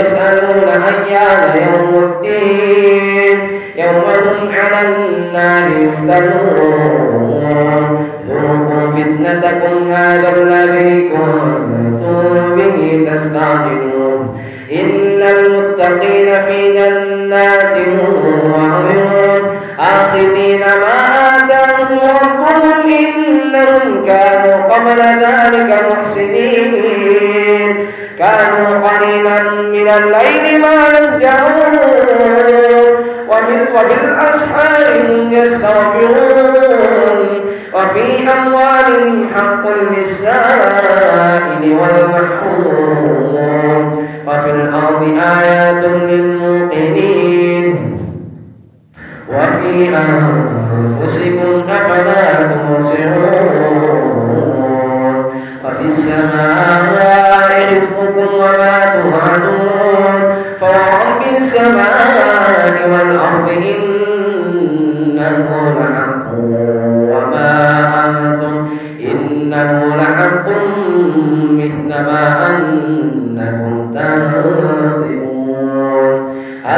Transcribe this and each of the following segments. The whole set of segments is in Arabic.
يسألون أيان يوم الدين. يوم هم على النار يفتنون. ذوقوا فتنتكم هذا الذي كنتم به تستعجلون. إن المتقين في جنات وعيون. آخذين ما آتاهم ربهم إنهم كانوا قبل ذلك محسنين. كانوا قليلا من الليل ما يهجعون وبالأسحار يستغفرون. وفي أموالهم حق للسائل والمحروم. وفي الأرض آيات للموقنين. وفي أنفسكم أفلا تبصرون السماء رزقكم وما توعدون. فورب السماء والأرض إنه لحق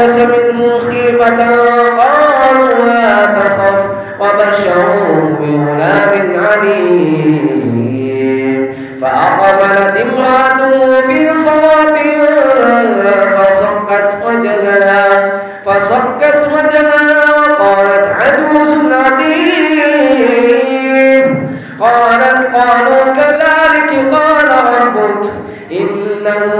الناس منه خيفة قالوا لا تخف وبشروا بغلام عليم. فأقبلت امرأته في صلاة فصكت وجهها فصكت وجهها وقالت عجوز عتيم قالت قالوا كذلك قال ربك إنه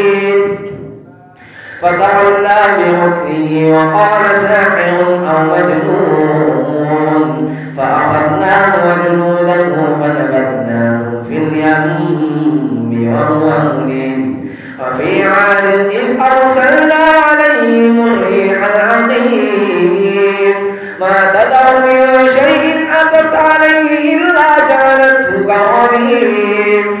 فتولى بركنه وقال ساحر أو مجنون. فأخذناه وجنوده فنبذناه في اليم وهو مليم وفي عاد إذ أرسلنا عليهم الريح العقيم. ما تدر من شيء أتت عليه إلا جعلته كرميم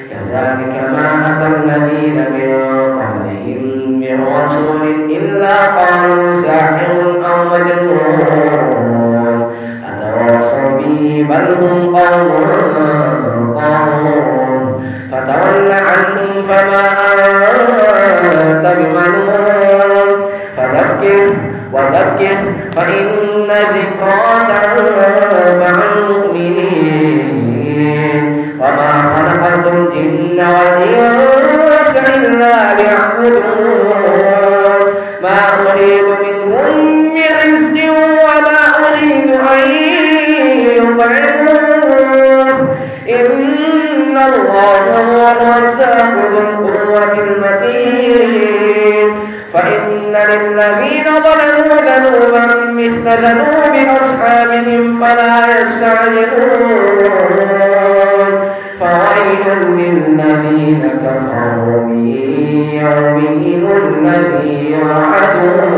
كذلك ما أتى الذين من قبلهم من رسول إلا قالوا ساحر أو مجنون. أتواصوا به بل هم قوم طاغون. فتول عنهم فما أنت بمنون فذكر وذكر فإن ذكرى تنفع والجن والإنس إلا ليعبدون. ما أريد منهم من رزق وما أريد أن يطعمون. إن الله هو الرزاق ذو القوة المتين. فإن للذين ظلموا ذنوبا مثل ذنوب أصحابهم فلا يستعجلون. فويل للذين كفروا من يومهم الذي يوعدون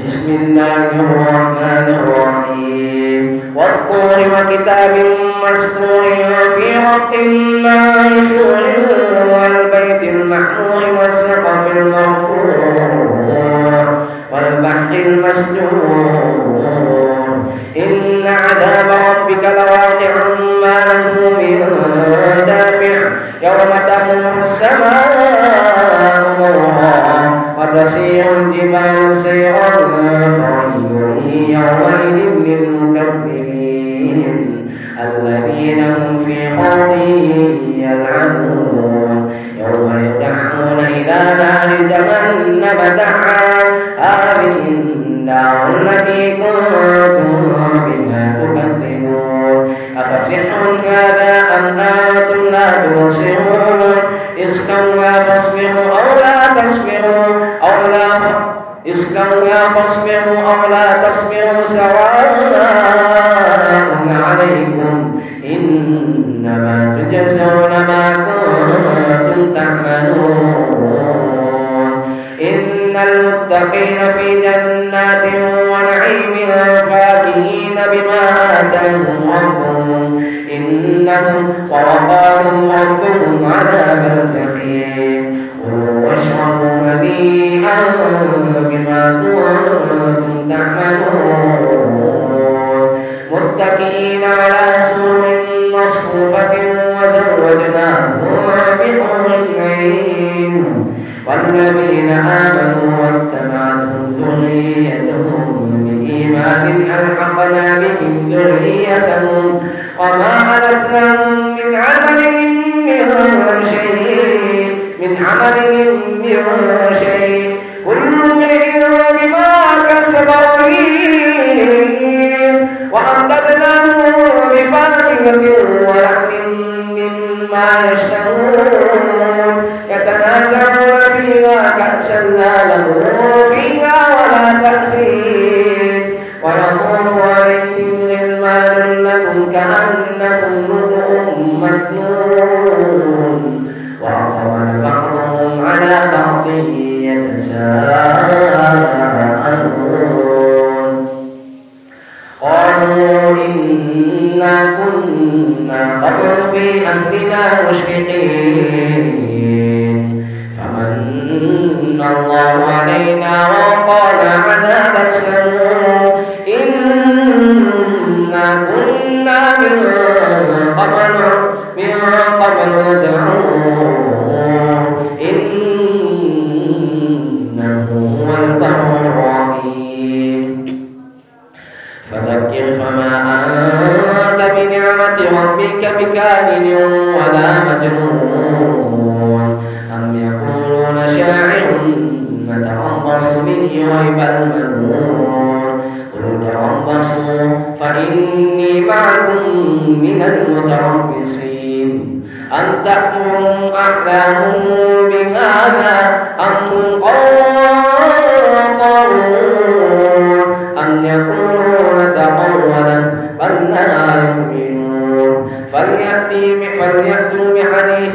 بسم الله الرحمن الرحيم. والطور وكتاب مسكور في رق منشور والبيت المحمور والسقف المرفوع والبحر المسجور. إن عذاب ربك لواقع ما له من دافع. يوم تمر السماء مرها وتسير الجبال سيرا فويل يومئذ للمكذبين. الذين هم في خوض يلعبون. يوم يدعون إلى نار جهنم دعا. هذه النار فاصبروا تصبروا أو لا تصبروا سواء عليكم إنما تجزون ما كنتم تعملون. إن المتقين في جنات ونعيم فاكهين بما آتاهم ربهم إنهم ورقاهم ربهم عذاب الجحيم عليهم من شيء. كل امرئ بما كسب رهين وأمددناهم بفاكهة ولحم مما يشتهون. يتنازعون فيها كأسا لا لهم فيها ولا تأثير السموم إنا كنا من قبل من قبل ندعوه إنه هو البر الرحيم فذكر فما أنت بنعمة ربك بكاهن ولا مجنون أم يقولون شاعر نتربص به ريب المنون قل تربصوا فإني معكم من المتربصين أم تأمرهم أحلامهم بهذا أم هم قوم أم يقولون تقولا بل لا يؤمنون فليأتوا بحديث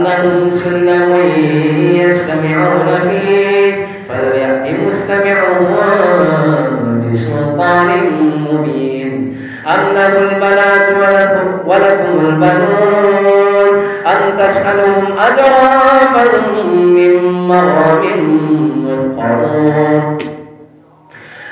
لهم سلم يستمعون فيه فليأت مستمعهم بسلطان مبين. أم له البنات ولكم البنون. أم تسألهم أجرا فهم من مغرم مثقلون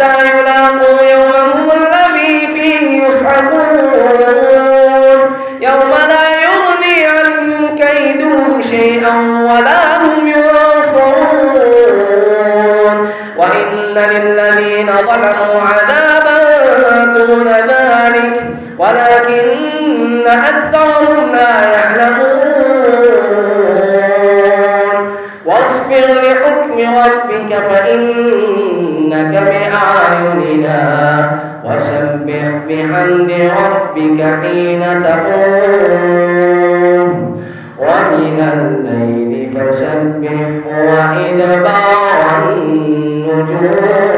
حتى يلاقوا يومهم الذي فيه يصعقون يوم لا يغني عنهم كيدهم شيئا ولا هم ينصرون. وإن للذين ظلموا عذابا دون ذلك ولكن أكثرهم لا يعلمون. واصبر لحكم ربك فإنك بأعيننا وسبح بحمد ربك حين تقوم. ومن الليل فسبح وإدبار النجوم.